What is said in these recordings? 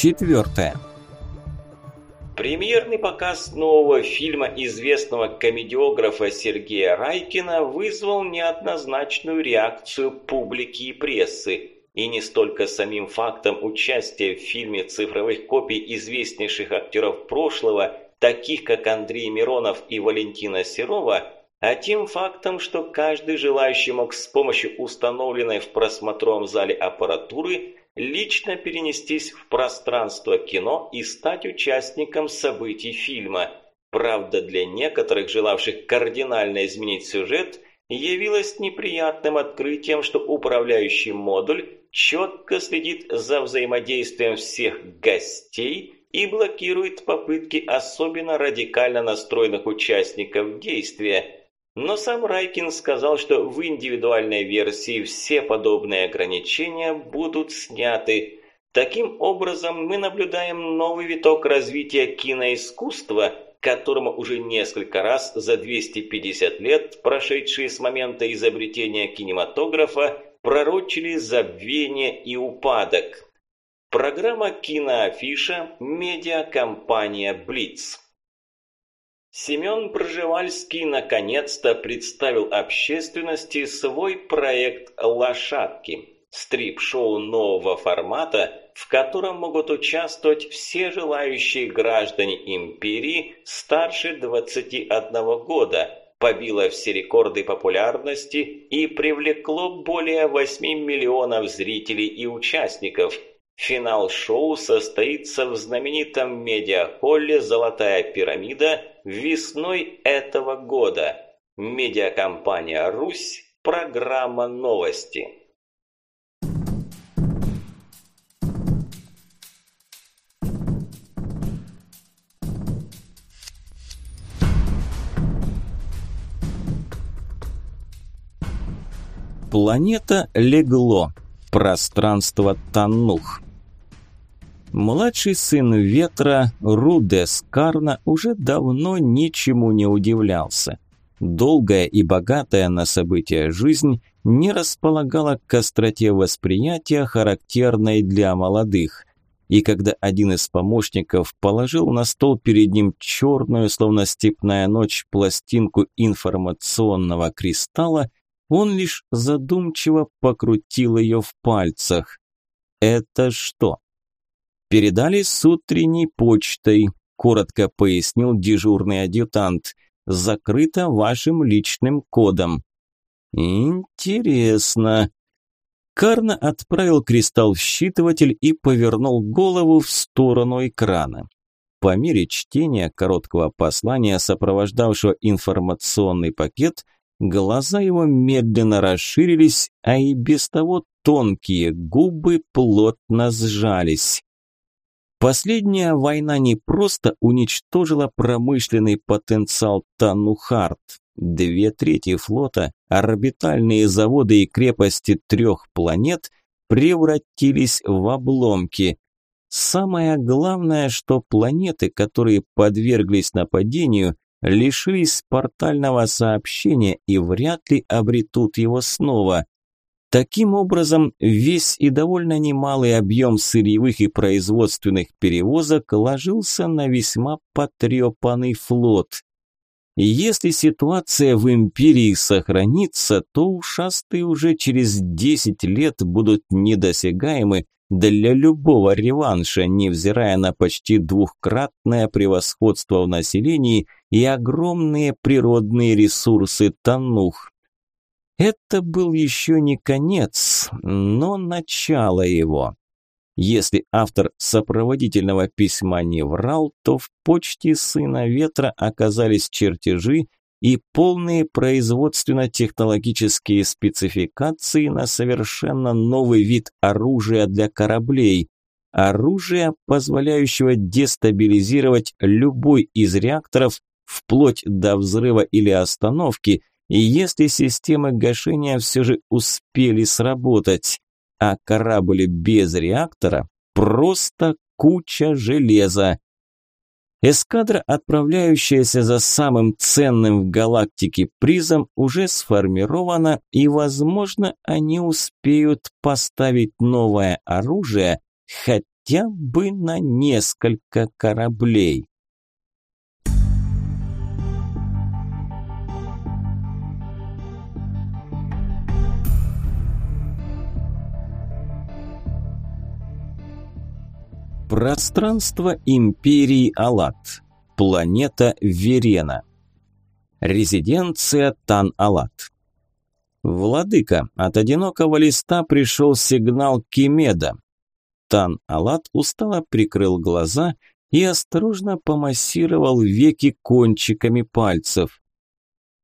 Четвертое. Премьерный показ нового фильма известного комедиографа Сергея Райкина вызвал неоднозначную реакцию публики и прессы. И не столько самим фактом участия в фильме цифровых копий известнейших актеров прошлого, таких как Андрей Миронов и Валентина Серова, а тем фактом, что каждый желающий мог с помощью установленной в просмотровом зале аппаратуры лично перенестись в пространство кино и стать участником событий фильма. Правда, для некоторых, желавших кардинально изменить сюжет, явилось неприятным открытием, что управляющий модуль четко следит за взаимодействием всех гостей и блокирует попытки особенно радикально настроенных участников действия – но сам Райкин сказал, что в индивидуальной версии все подобные ограничения будут сняты. Таким образом, мы наблюдаем новый виток развития киноискусства, которому уже несколько раз за 250 лет, прошедшие с момента изобретения кинематографа, пророчили забвение и упадок. Программа «Киноафиша» медиакомпания «Блиц». Семен Пржевальский наконец-то представил общественности свой проект «Лошадки» – стрип-шоу нового формата, в котором могут участвовать все желающие граждане империи старше 21 года, побило все рекорды популярности и привлекло более 8 миллионов зрителей и участников. Финал шоу состоится в знаменитом медиахолле «Золотая пирамида» Весной этого года. Медиакомпания «Русь», программа «Новости». Планета легло. Пространство Танух. Младший сын Ветра, Рудес Карна, уже давно ничему не удивлялся. Долгая и богатая на события жизнь не располагала к остроте восприятия, характерной для молодых. И когда один из помощников положил на стол перед ним черную, словно степная ночь, пластинку информационного кристалла, он лишь задумчиво покрутил ее в пальцах. «Это что?» «Передали с утренней почтой», – коротко пояснил дежурный адъютант. «Закрыто вашим личным кодом». «Интересно». Карна отправил кристалл в считыватель и повернул голову в сторону экрана. По мере чтения короткого послания, сопровождавшего информационный пакет, глаза его медленно расширились, а и без того тонкие губы плотно сжались. Последняя война не просто уничтожила промышленный потенциал Танухарт. Две трети флота, орбитальные заводы и крепости трех планет превратились в обломки. Самое главное, что планеты, которые подверглись нападению, лишились портального сообщения и вряд ли обретут его снова. Таким образом, весь и довольно немалый объем сырьевых и производственных перевозок ложился на весьма потрепанный флот. И если ситуация в империи сохранится, то ушастые уже через 10 лет будут недосягаемы для любого реванша, невзирая на почти двухкратное превосходство в населении и огромные природные ресурсы Танух. Это был еще не конец, но начало его. Если автор сопроводительного письма не врал, то в почте Сына Ветра оказались чертежи и полные производственно-технологические спецификации на совершенно новый вид оружия для кораблей. Оружия, позволяющего дестабилизировать любой из реакторов вплоть до взрыва или остановки – и если системы гашения все же успели сработать, а корабль без реактора – просто куча железа. Эскадра, отправляющаяся за самым ценным в галактике призом, уже сформирована, и, возможно, они успеют поставить новое оружие, хотя бы на несколько кораблей. Пространство империи Алат. Планета Верена. Резиденция Тан-Алат. «Владыка, от одинокого листа пришел сигнал Кимеда». Тан-Алат устало прикрыл глаза и осторожно помассировал веки кончиками пальцев.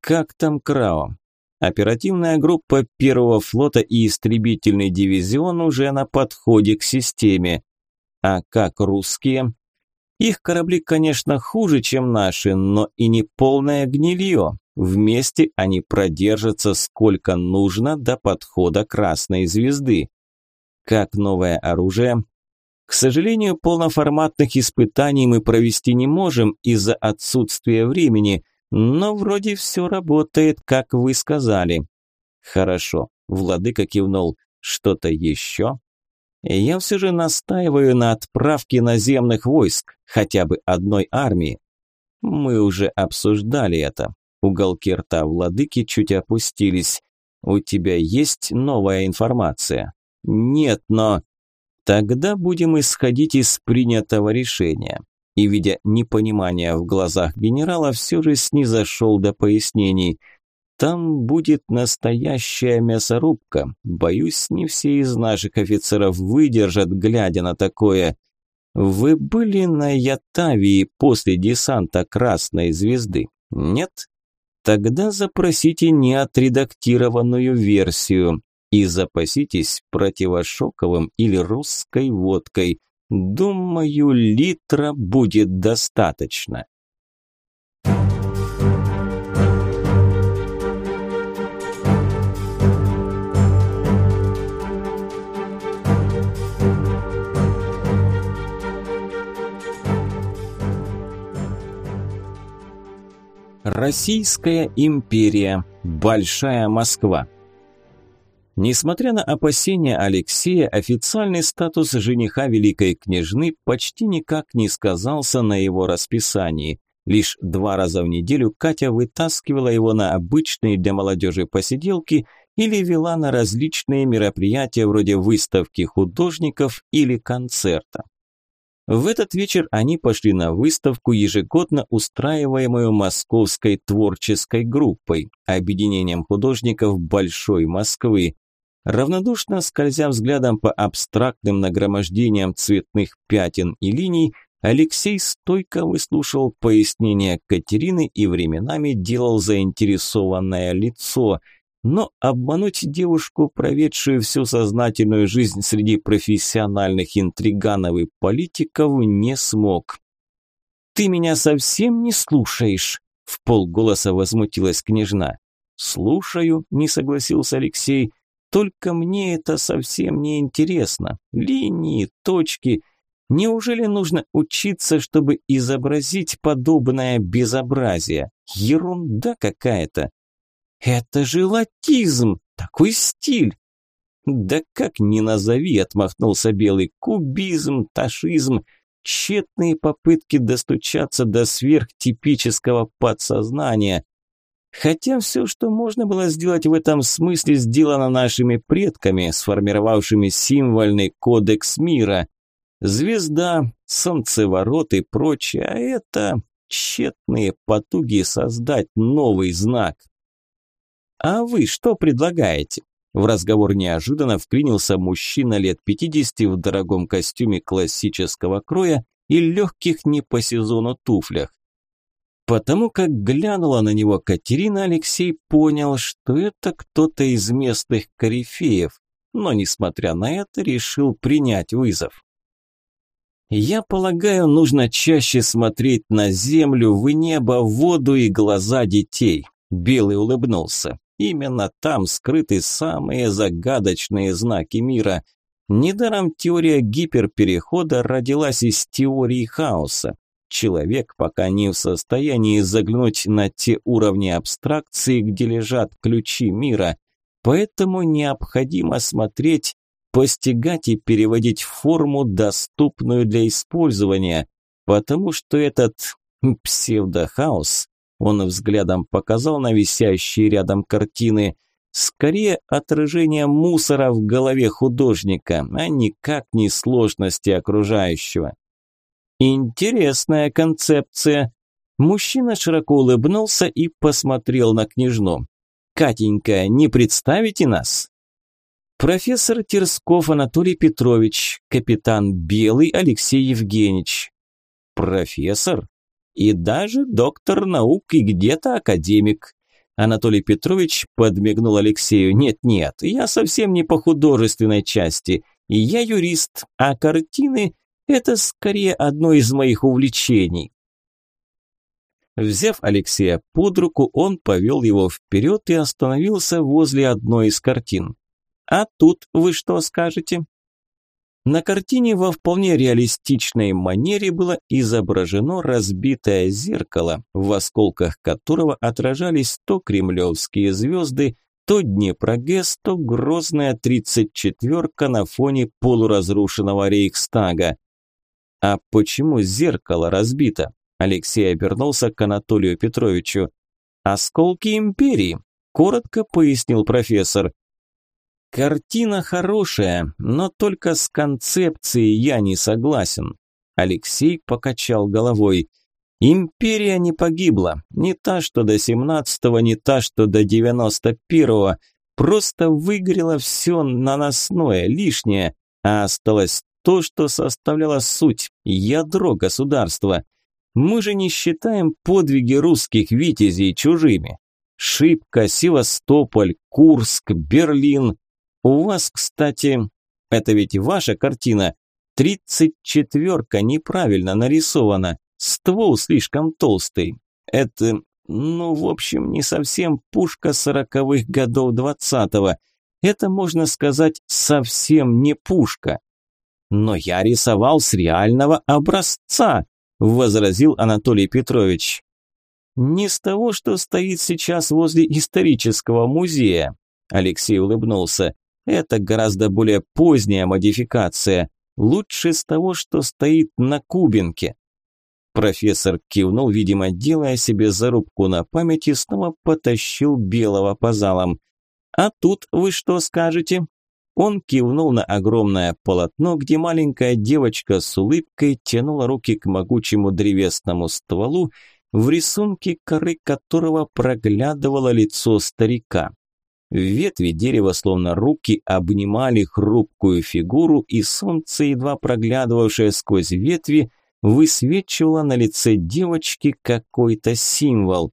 «Как там Крао?» Оперативная группа первого флота и истребительный дивизион уже на подходе к системе. А как русские? Их корабли, конечно, хуже, чем наши, но и не полное гнилье. Вместе они продержатся сколько нужно до подхода Красной Звезды. Как новое оружие? К сожалению, полноформатных испытаний мы провести не можем из-за отсутствия времени, но вроде все работает, как вы сказали. Хорошо, владыка кивнул. Что-то еще? Я все же настаиваю на отправке наземных войск, хотя бы одной армии. Мы уже обсуждали это. Уголки рта владыки чуть опустились. У тебя есть новая информация? Нет, но... Тогда будем исходить из принятого решения. И, видя непонимание в глазах генерала, все же снизошел до пояснений – там будет настоящая мясорубка. Боюсь, не все из наших офицеров выдержат, глядя на такое. Вы были на Ятавии после десанта Красной Звезды? Нет? Тогда запросите неотредактированную версию и запаситесь противошоковым или русской водкой. Думаю, литра будет достаточно. Российская империя. Большая Москва. Несмотря на опасения Алексея, официальный статус жениха великой княжны почти никак не сказался на его расписании. Лишь два раза в неделю Катя вытаскивала его на обычные для молодежи посиделки или вела на различные мероприятия вроде выставки художников или концерта. В этот вечер они пошли на выставку, ежегодно устраиваемую Московской творческой группой, объединением художников Большой Москвы. Равнодушно скользя взглядом по абстрактным нагромождениям цветных пятен и линий, Алексей стойко выслушал пояснения Катерины и временами делал заинтересованное лицо – но обмануть девушку, проведшую всю сознательную жизнь среди профессиональных интриганов и политиков, не смог. «Ты меня совсем не слушаешь?» – в полголоса возмутилась княжна. «Слушаю», – не согласился Алексей, – «только мне это совсем не интересно. Линии, точки. Неужели нужно учиться, чтобы изобразить подобное безобразие? Ерунда какая-то. «Это же латизм! Такой стиль!» «Да как ни назови!» – отмахнулся Белый. «Кубизм, ташизм, тщетные попытки достучаться до сверхтипического подсознания. Хотя все, что можно было сделать в этом смысле, сделано нашими предками, сформировавшими символьный кодекс мира. Звезда, солнцеворот и прочее, а это тщетные потуги создать новый знак. «А вы что предлагаете?» В разговор неожиданно вклинился мужчина лет 50 в дорогом костюме классического кроя и легких не по сезону туфлях. Потому как глянула на него Катерина, Алексей понял, что это кто-то из местных корифеев, но, несмотря на это, решил принять вызов. «Я полагаю, нужно чаще смотреть на землю, в небо, в воду и глаза детей», – Белый улыбнулся. Именно там скрыты самые загадочные знаки мира. Недаром теория гиперперехода родилась из теории хаоса. Человек пока не в состоянии заглянуть на те уровни абстракции, где лежат ключи мира, поэтому необходимо смотреть постигать и переводить в форму, доступную для использования, потому что этот псевдохаос, он взглядом показал на висящие рядом картины, скорее отражение мусора в голове художника, а никак не сложности окружающего. Интересная концепция. Мужчина широко улыбнулся и посмотрел на княжну. «Катенька, не представите нас?» Профессор Терсков Анатолий Петрович, капитан Белый Алексей Евгеньевич. Профессор? И даже доктор наук и где-то академик. Анатолий Петрович подмигнул Алексею. «Нет-нет, я совсем не по художественной части. Я юрист, а картины – это скорее одно из моих увлечений». Взяв Алексея под руку, он повел его вперед и остановился возле одной из картин. «А тут вы что скажете?» На картине во вполне реалистичной манере было изображено разбитое зеркало, в осколках которого отражались то кремлевские звезды, то Днепрогэс, то грозная тридцать четверка на фоне полуразрушенного Рейхстага. «А почему зеркало разбито?» Алексей обернулся к Анатолию Петровичу. «Осколки империи», – коротко пояснил профессор. Картина хорошая, но только с концепцией я не согласен. Алексей покачал головой. Империя не погибла, не та, что до 17-го, не та, что до 91-го. Просто выгорело все наносное, лишнее, а осталось то, что составляло суть, ядро государства. Мы же не считаем подвиги русских витязей чужими. Шибко, Севастополь, Курск, Берлин, у вас, кстати, это ведь ваша картина. Тридцать четверка неправильно нарисована. Ствол слишком толстый. Это, ну, в общем, не совсем пушка сороковых годов двадцатого. Это, можно сказать, совсем не пушка. Но я рисовал с реального образца, возразил Анатолий Петрович. Не с того, что стоит сейчас возле исторического музея. Алексей улыбнулся. Это гораздо более поздняя модификация. Лучше с того, что стоит на кубинке. Профессор кивнул, видимо, делая себе зарубку на память и снова потащил белого по залам. «А тут вы что скажете?» Он кивнул на огромное полотно, где маленькая девочка с улыбкой тянула руки к могучему древесному стволу, в рисунке коры которого проглядывало лицо старика. Ветви дерева, словно руки, обнимали хрупкую фигуру, и солнце, едва проглядывавшее сквозь ветви, высвечивало на лице девочки какой-то символ.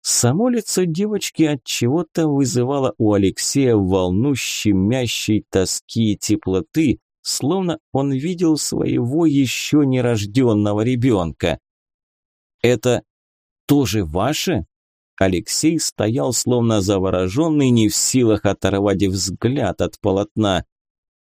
Само лицо девочки от чего-то вызывало у Алексея волну щемящей тоски и теплоты, словно он видел своего еще нерожденного ребенка. «Это тоже ваше?» Алексей стоял словно завороженный, не в силах оторвать взгляд от полотна.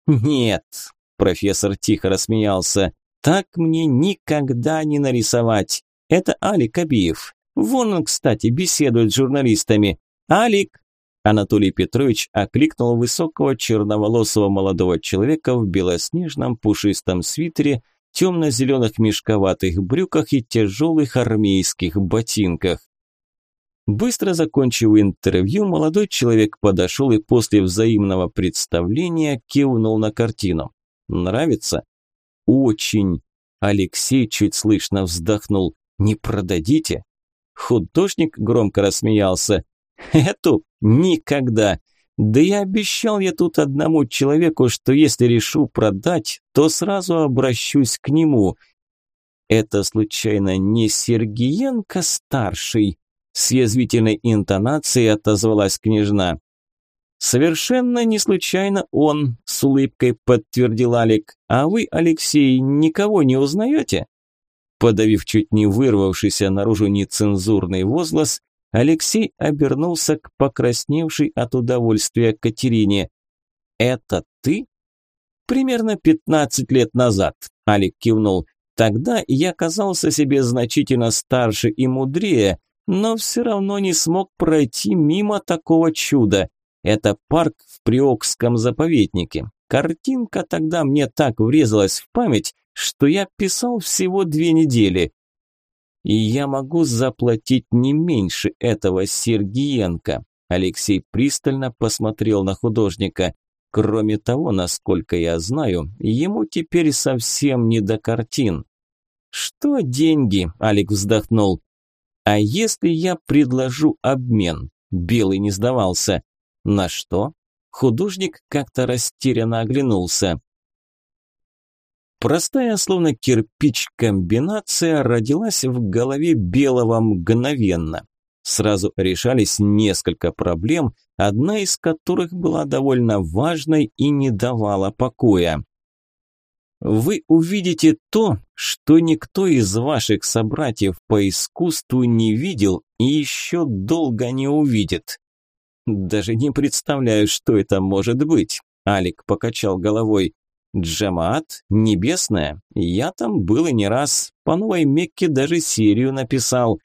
«Нет», – профессор тихо рассмеялся, – «так мне никогда не нарисовать. Это Алик Абиев. Вон он, кстати, беседует с журналистами. Алик!» Анатолий Петрович окликнул высокого черноволосого молодого человека в белоснежном пушистом свитере, темно-зеленых мешковатых брюках и тяжелых армейских ботинках. Быстро закончив интервью, молодой человек подошел и после взаимного представления кивнул на картину. «Нравится?» «Очень!» Алексей чуть слышно вздохнул. «Не продадите?» Художник громко рассмеялся. «Эту? Никогда! Да я обещал я тут одному человеку, что если решу продать, то сразу обращусь к нему. Это случайно не Сергиенко-старший?» С язвительной интонацией отозвалась княжна. «Совершенно не случайно он», – с улыбкой подтвердил Алик. «А вы, Алексей, никого не узнаете?» Подавив чуть не вырвавшийся наружу нецензурный возглас, Алексей обернулся к покрасневшей от удовольствия Катерине. «Это ты?» «Примерно пятнадцать лет назад», – Алик кивнул. «Тогда я казался себе значительно старше и мудрее, но все равно не смог пройти мимо такого чуда. Это парк в Приокском заповеднике. Картинка тогда мне так врезалась в память, что я писал всего две недели. И я могу заплатить не меньше этого Сергиенко. Алексей пристально посмотрел на художника. Кроме того, насколько я знаю, ему теперь совсем не до картин. Что деньги? Алекс вздохнул. А если я предложу обмен? Белый не сдавался. На что? Художник как-то растерянно оглянулся. Простая, словно кирпич, комбинация родилась в голове Белого мгновенно. Сразу решались несколько проблем, одна из которых была довольно важной и не давала покоя. Вы увидите то, что никто из ваших собратьев по искусству не видел и еще долго не увидит. Даже не представляю, что это может быть. Алик покачал головой. Джамаат? Небесная? Я там был и не раз. По Новой Мекке даже серию написал.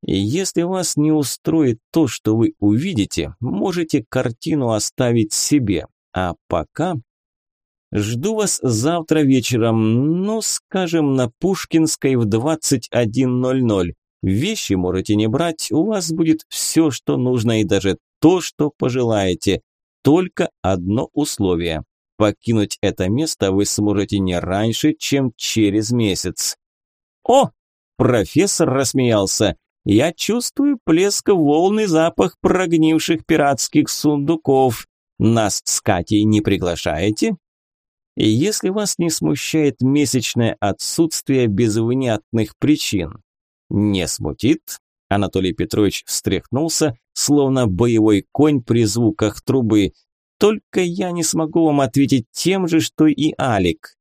Если вас не устроит то, что вы увидите, можете картину оставить себе. А пока... Жду вас завтра вечером, ну, скажем, на Пушкинской в 21.00. Вещи можете не брать, у вас будет все, что нужно и даже то, что пожелаете. Только одно условие. Покинуть это место вы сможете не раньше, чем через месяц. О, профессор рассмеялся. Я чувствую плеск волны запах прогнивших пиратских сундуков. Нас с Катей не приглашаете? Если вас не смущает месячное отсутствие без внятных причин. Не смутит? Анатолий Петрович встряхнулся, словно боевой конь при звуках трубы. Только я не смогу вам ответить тем же, что и Алик.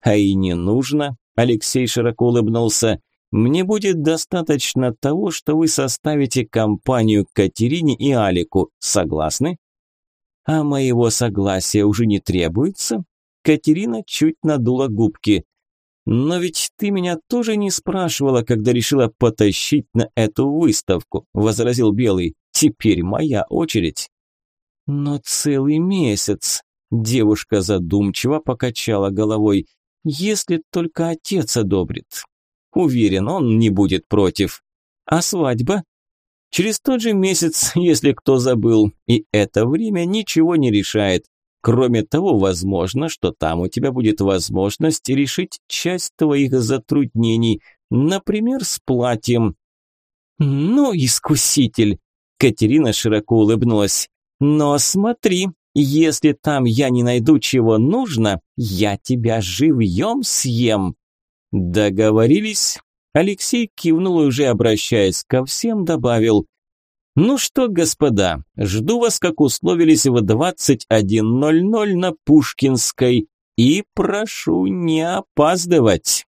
А и не нужно, Алексей широко улыбнулся. Мне будет достаточно того, что вы составите компанию Катерине и Алику. Согласны? А моего согласия уже не требуется? Катерина чуть надула губки. Но ведь ты меня тоже не спрашивала, когда решила потащить на эту выставку, возразил Белый. Теперь моя очередь. Но целый месяц. Девушка задумчиво покачала головой. Если только отец одобрит. Уверен, он не будет против. А свадьба? Через тот же месяц, если кто забыл. И это время ничего не решает. Кроме того, возможно, что там у тебя будет возможность решить часть твоих затруднений, например, с платьем. Ну, искуситель, Катерина широко улыбнулась. Но смотри, если там я не найду чего нужно, я тебя живьем съем. Договорились? Алексей кивнул и уже обращаясь ко всем добавил – ну что, господа, жду вас, как условились, в 21.00 на Пушкинской. И прошу не опаздывать.